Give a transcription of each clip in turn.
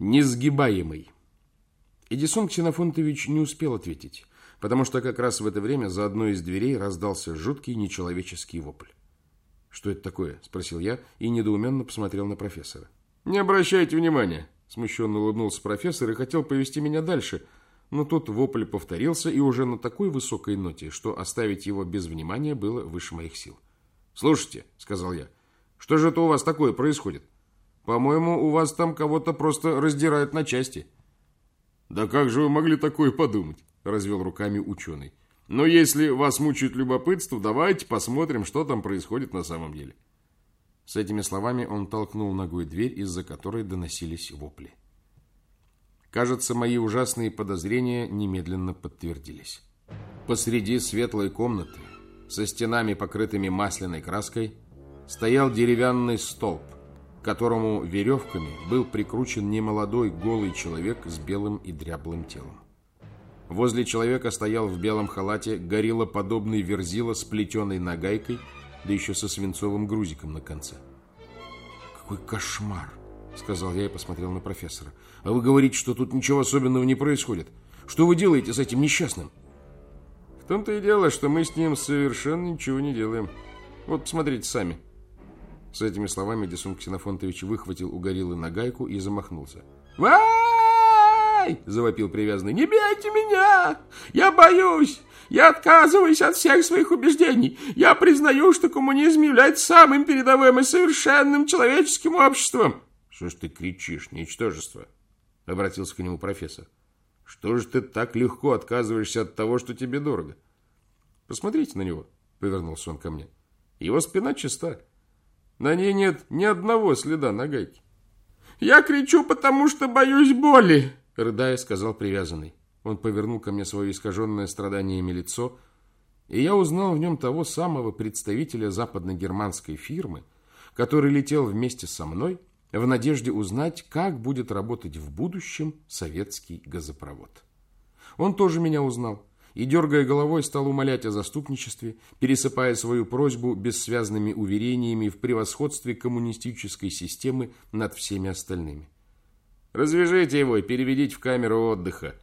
Несгибаемый. Эдисон Ксенофонтович не успел ответить, потому что как раз в это время за одной из дверей раздался жуткий нечеловеческий вопль. «Что это такое?» – спросил я и недоуменно посмотрел на профессора. «Не обращайте внимания!» – смущенно улыбнулся профессор и хотел повести меня дальше, но тут вопль повторился и уже на такой высокой ноте, что оставить его без внимания было выше моих сил. «Слушайте», – сказал я, – «что же это у вас такое происходит? По-моему, у вас там кого-то просто раздирают на части». «Да как же вы могли такое подумать?» – развел руками ученый. «Но если вас мучает любопытство, давайте посмотрим, что там происходит на самом деле». С этими словами он толкнул ногой дверь, из-за которой доносились вопли. Кажется, мои ужасные подозрения немедленно подтвердились. Посреди светлой комнаты, со стенами, покрытыми масляной краской, стоял деревянный столб, к которому веревками был прикручен немолодой голый человек с белым и дряблым телом. Возле человека стоял в белом халате гориллоподобный верзила с плетеной нагайкой – да еще со свинцовым грузиком на конце. «Какой кошмар!» — сказал я и посмотрел на профессора. «А вы говорите, что тут ничего особенного не происходит. Что вы делаете с этим несчастным?» «В том-то и дело, что мы с ним совершенно ничего не делаем. Вот посмотрите сами». С этими словами Десун Ксенофонтович выхватил у гориллы нагайку и замахнулся. «Вай!» — завопил привязанный. «Не бейте меня! Я боюсь! Я отказываюсь от всех своих убеждений. Я признаю, что коммунизм является самым передовым и совершенным человеческим обществом. Что ж ты кричишь, ничтожество? Обратился к нему профессор. Что же ты так легко отказываешься от того, что тебе дорого? Посмотрите на него, повернулся он ко мне. Его спина чиста. На ней нет ни одного следа на гайке. Я кричу, потому что боюсь боли, рыдая, сказал привязанный. Он повернул ко мне свое искаженное страданиями лицо, и я узнал в нем того самого представителя западно-германской фирмы, который летел вместе со мной в надежде узнать, как будет работать в будущем советский газопровод. Он тоже меня узнал и, дергая головой, стал умолять о заступничестве, пересыпая свою просьбу бессвязными уверениями в превосходстве коммунистической системы над всеми остальными. «Развяжите его и переведите в камеру отдыха»,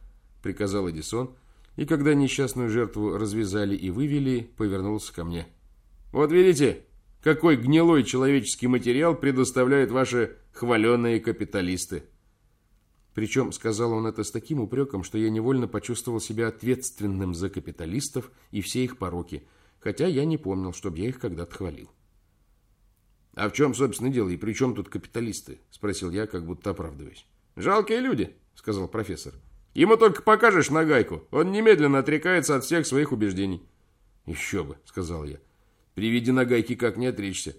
приказал Эдисон, и когда несчастную жертву развязали и вывели, повернулся ко мне. «Вот видите, какой гнилой человеческий материал предоставляют ваши хваленые капиталисты!» Причем сказал он это с таким упреком, что я невольно почувствовал себя ответственным за капиталистов и все их пороки, хотя я не помнил, чтобы я их когда-то хвалил. «А в чем, собственно, дело, и при чем тут капиталисты?» – спросил я, как будто оправдываясь. «Жалкие люди», – сказал профессор. Ему только покажешь на гайку, он немедленно отрекается от всех своих убеждений. Еще бы, сказал я. При виде нагайки как не отречься.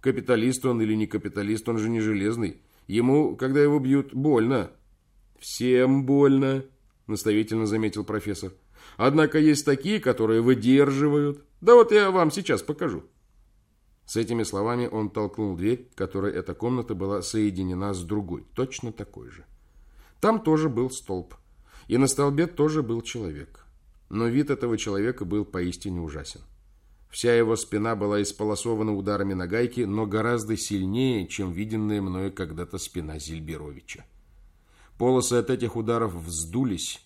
Капиталист он или не капиталист, он же не железный. Ему, когда его бьют, больно. Всем больно, наставительно заметил профессор. Однако есть такие, которые выдерживают. Да вот я вам сейчас покажу. С этими словами он толкнул дверь, которой эта комната была соединена с другой, точно такой же. Там тоже был столб. И на столбе тоже был человек. Но вид этого человека был поистине ужасен. Вся его спина была исполосована ударами на гайки, но гораздо сильнее, чем виденная мною когда-то спина Зильберовича. Полосы от этих ударов вздулись,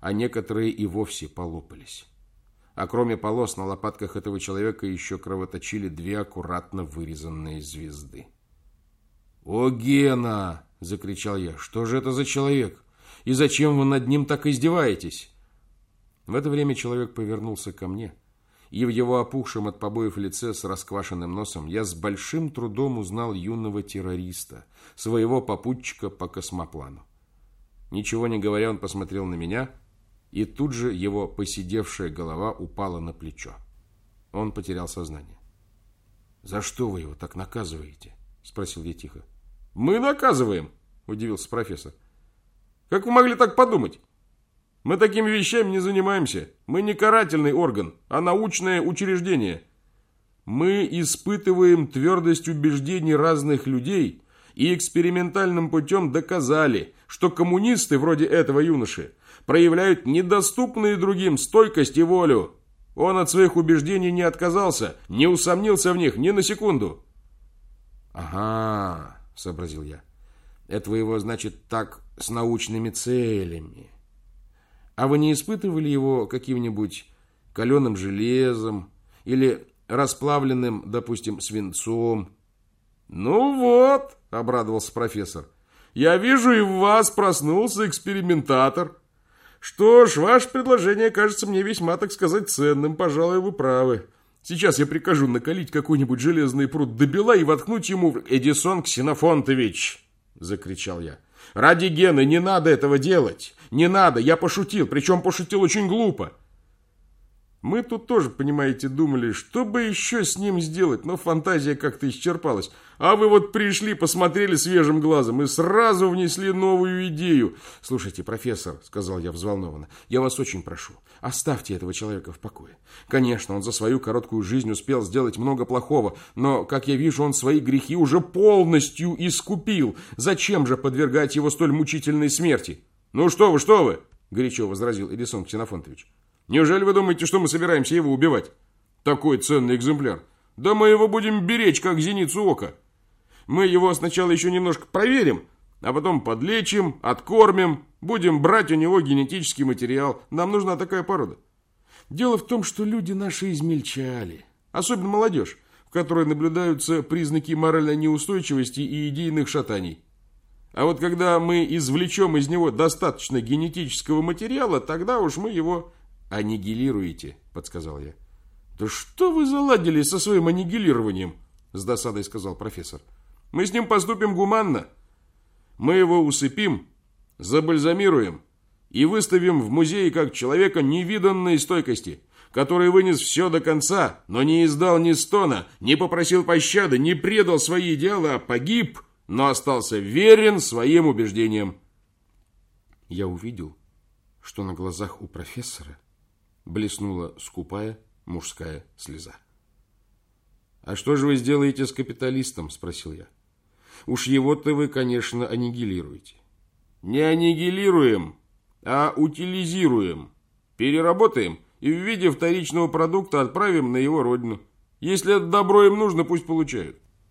а некоторые и вовсе полопались. А кроме полос на лопатках этого человека еще кровоточили две аккуратно вырезанные звезды. «О, Гена!» — закричал я. «Что же это за человек? И зачем вы над ним так издеваетесь?» В это время человек повернулся ко мне, и в его опухшем от побоев лице с расквашенным носом я с большим трудом узнал юного террориста, своего попутчика по космоплану. Ничего не говоря, он посмотрел на меня, и тут же его посидевшая голова упала на плечо. Он потерял сознание. «За что вы его так наказываете?» – спросил я тихо. «Мы наказываем!» – удивился профессор. Как вы могли так подумать? Мы такими вещами не занимаемся. Мы не карательный орган, а научное учреждение. Мы испытываем твердость убеждений разных людей и экспериментальным путем доказали, что коммунисты вроде этого юноши проявляют недоступные другим стойкость и волю. Он от своих убеждений не отказался, не усомнился в них ни на секунду. «Ага», — сообразил я. Этого его, значит, так с научными целями. А вы не испытывали его каким-нибудь каленым железом или расплавленным, допустим, свинцом? Ну вот, обрадовался профессор. Я вижу, и в вас проснулся экспериментатор. Что ж, ваше предложение кажется мне весьма, так сказать, ценным. Пожалуй, вы правы. Сейчас я прикажу накалить какой-нибудь железный пруд до бела и воткнуть ему. «Эдисон Ксенофонтович!» – закричал я. «Ради Гены не надо этого делать! Не надо! Я пошутил, причем пошутил очень глупо!» Мы тут тоже, понимаете, думали, что бы еще с ним сделать, но фантазия как-то исчерпалась. А вы вот пришли, посмотрели свежим глазом и сразу внесли новую идею. Слушайте, профессор, сказал я взволнованно, я вас очень прошу, оставьте этого человека в покое. Конечно, он за свою короткую жизнь успел сделать много плохого, но, как я вижу, он свои грехи уже полностью искупил. Зачем же подвергать его столь мучительной смерти? Ну что вы, что вы, горячо возразил Эдисон Ксенофонтович. Неужели вы думаете, что мы собираемся его убивать? Такой ценный экземпляр. Да мы его будем беречь, как зеницу ока. Мы его сначала еще немножко проверим, а потом подлечим, откормим, будем брать у него генетический материал. Нам нужна такая порода. Дело в том, что люди наши измельчали, особенно молодежь, в которой наблюдаются признаки моральной неустойчивости и идейных шатаний. А вот когда мы извлечем из него достаточно генетического материала, тогда уж мы его «Аннигилируете», — подсказал я. «Да что вы заладили со своим аннигилированием?» — с досадой сказал профессор. «Мы с ним поступим гуманно. Мы его усыпим, забальзамируем и выставим в музее как человека невиданной стойкости, который вынес все до конца, но не издал ни стона, не попросил пощады, не предал свои идеалы, а погиб, но остался верен своим убеждениям». Я увидел, что на глазах у профессора блеснула скупая мужская слеза. «А что же вы сделаете с капиталистом?» – спросил я. «Уж его-то вы, конечно, аннигилируете». «Не аннигилируем, а утилизируем. Переработаем и в виде вторичного продукта отправим на его родину. Если это добро им нужно, пусть получают».